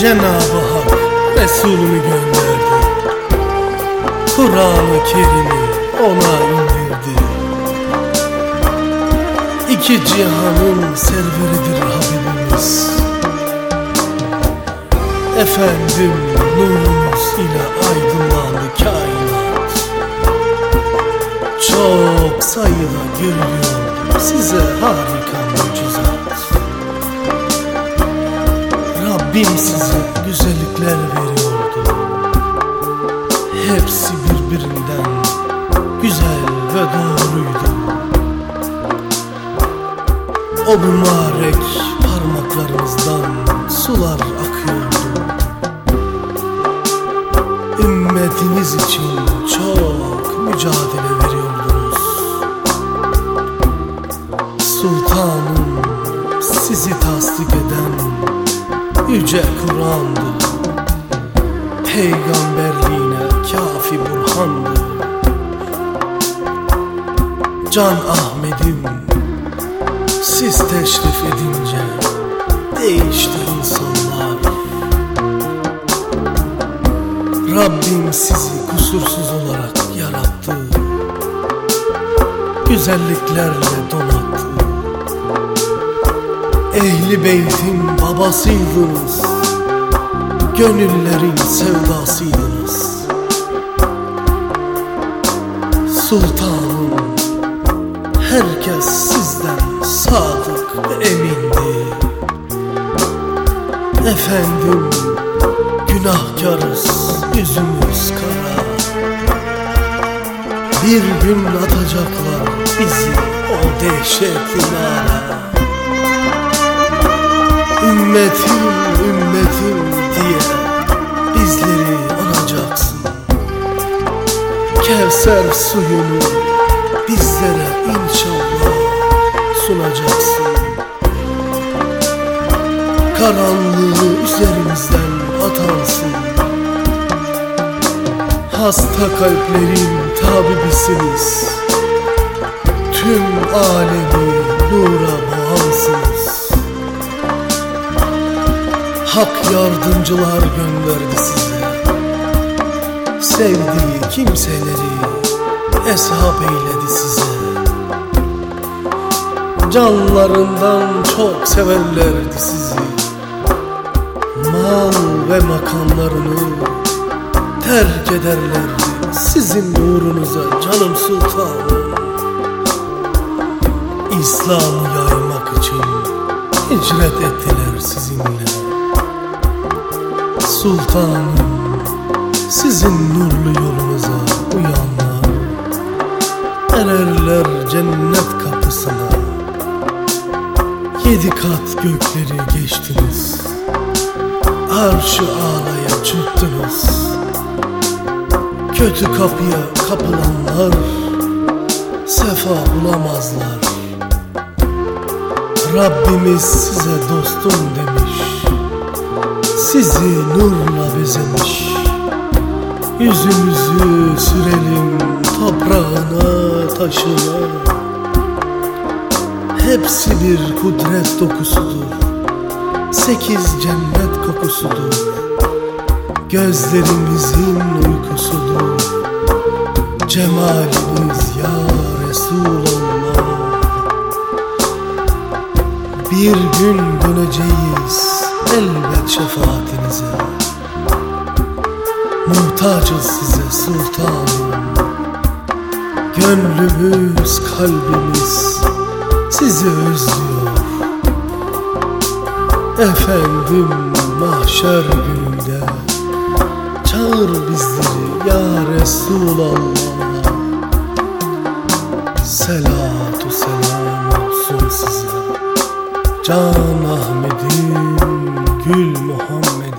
Cenab-ı Hak Resulünü gönderdi. Kur'an-ı Kerim'i ona indirdi. İki cihanın serveridir Habibimiz. Efendim nurumuz ile aydınlandı kainat. Çok sayıda görülüyor size harika Rabbim size güzellikler veriyordu Hepsi birbirinden güzel ve doğruydu. O mübarek parmaklarımızdan sular akıyordu. Ümmetiniz için çok mücadele Yüce Kur'an'dı Peygamberliğine kafi burhandı Can Ahmet'im Siz teşrif edince Değişti insanlar. Rabbim sizi kusursuz olarak yarattı. Güzelliklerle donattı Ehli beytin babasıydınız Gönüllerin sevdasıydınız Sultanım Herkes sizden sadık ve emindi. Efendim Günahkarız yüzümüz kara. Bir gün atacaklar bizi o dehşetli nara Ümmetim, ümmetim diye bizleri anacaksın. Kevser suyunu bizlere inşallah sunacaksın. Karanlığı üzerimizden atansın. Hasta kalplerin tabibisiniz Tüm alemi nura boğansınız Hak yardımcılar gönderdi size. Sevdiği kimseleri eshab eyledi size. Canlarından çok severlerdi sizi. Mal ve makamlarını terk ederlerdi Sizin uğrunuza canım sultanım. İslam'ı yaymak için hicret ettiler sizinle Sultanım sizin nurlu yolunuza uyanlar Ererler cennet kapısına Yedi kat gökleri geçtiniz. Arşı ağlaya çıktınız. Kötü kapıya kapılanlar Sefa bulamazlar. Rabbimiz size dostum demiş Sizi nurla bezemiş Yüzümüzü sürelim toprağına taşına. Hepsi bir kudret dokusudur. Sekiz cennet kokusudur. Gözlerimizin uykusudur. Cemaliniz ya Resulallah. Bir gün döneceğiz elbet şefaatinize Muhtacız size sultanım Gönlümüz kalbimiz sizi özlüyor. Efendim mahşer gününde Çağır bizleri ya Resulallah. Selatu selam olsun size. Can Ahmet'im Gül Muhammed'im